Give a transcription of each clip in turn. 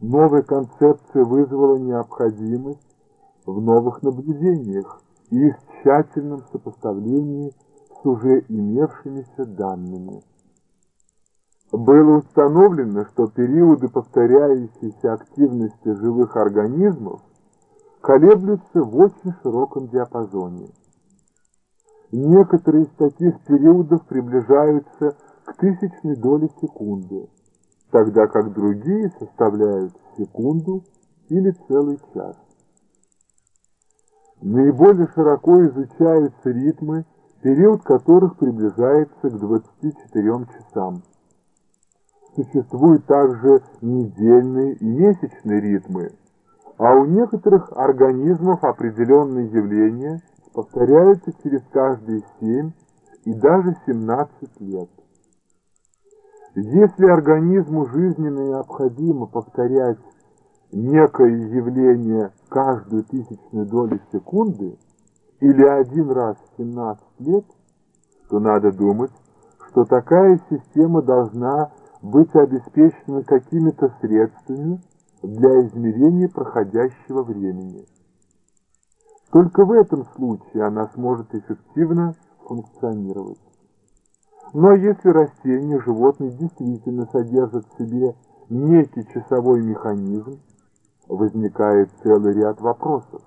Новая концепция вызвала необходимость в новых наблюдениях и их тщательном сопоставлении с уже имевшимися данными. Было установлено, что периоды повторяющейся активности живых организмов колеблются в очень широком диапазоне. Некоторые из таких периодов приближаются к тысячной доле секунды, тогда как другие составляют секунду или целый час. Наиболее широко изучаются ритмы, период которых приближается к 24 часам. Существуют также недельные и месячные ритмы, а у некоторых организмов определенные явления повторяются через каждые 7 и даже 17 лет. Если организму жизненно необходимо повторять некое явление каждую тысячную долю секунды или один раз в 17 лет, то надо думать, что такая система должна быть обеспечена какими-то средствами для измерения проходящего времени. Только в этом случае она сможет эффективно функционировать. Но если растение, животное действительно содержит в себе некий часовой механизм, возникает целый ряд вопросов.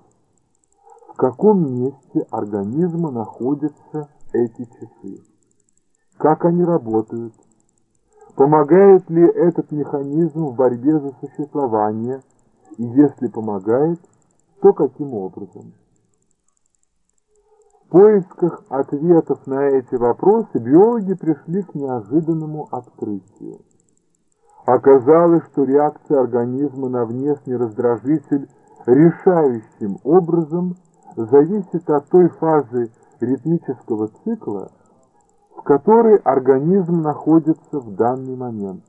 В каком месте организма находятся эти часы? Как они работают? Помогает ли этот механизм в борьбе за существование? И если помогает, то каким образом? Поисках ответов на эти вопросы биологи пришли к неожиданному открытию. Оказалось, что реакция организма на внешний раздражитель решающим образом зависит от той фазы ритмического цикла, в которой организм находится в данный момент.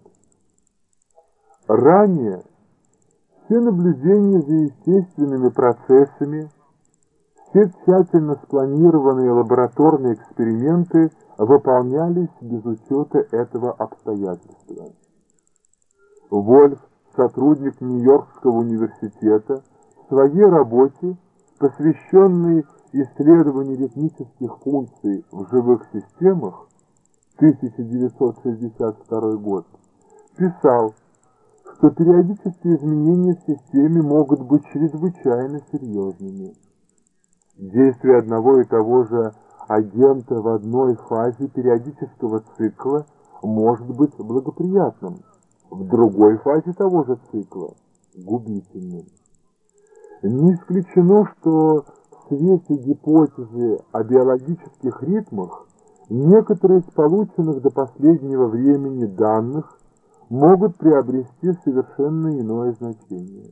Ранее все наблюдения за естественными процессами, все тщательно спланированные лабораторные эксперименты выполнялись без учета этого обстоятельства. Вольф, сотрудник Нью-Йоркского университета, в своей работе, посвященной исследованию ритмических функций в живых системах, 1962 год, писал, что периодические изменения в системе могут быть чрезвычайно серьезными. Действие одного и того же агента в одной фазе периодического цикла может быть благоприятным – в другой фазе того же цикла губительным. Не исключено, что в свете гипотезы о биологических ритмах некоторые из полученных до последнего времени данных могут приобрести совершенно иное значение.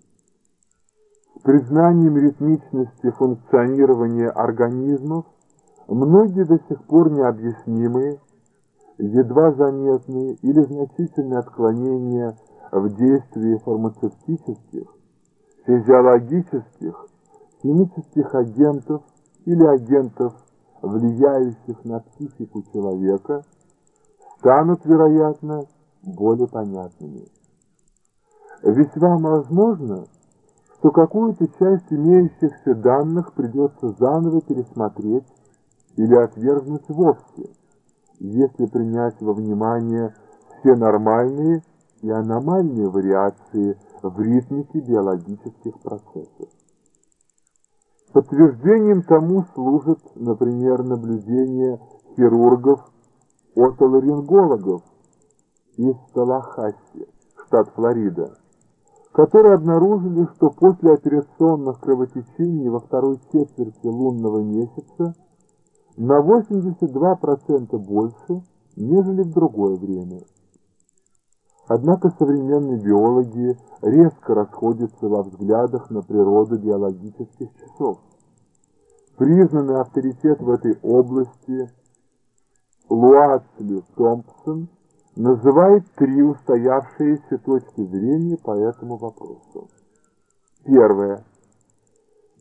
Признанием ритмичности функционирования организмов многие до сих пор необъяснимые едва заметные или значительные отклонения в действии фармацевтических, физиологических, химических агентов или агентов, влияющих на психику человека, станут, вероятно, более понятными. Весьма возможно, что какую-то часть имеющихся данных придется заново пересмотреть или отвергнуть вовсе – если принять во внимание все нормальные и аномальные вариации в ритмике биологических процессов. Подтверждением тому служат, например, наблюдения хирургов, отоларингологов из Талахасси, штат Флорида, которые обнаружили, что после операционных кровотечений во второй четверти лунного месяца на 82% больше, нежели в другое время. Однако современные биологи резко расходятся во взглядах на природу биологических часов. Признанный авторитет в этой области Луацли Томпсон называет три устоявшиеся точки зрения по этому вопросу. Первое.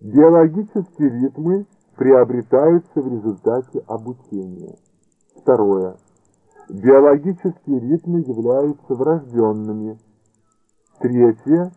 Биологические ритмы – приобретаются в результате обучения. Второе. Биологические ритмы являются врожденными. Третье.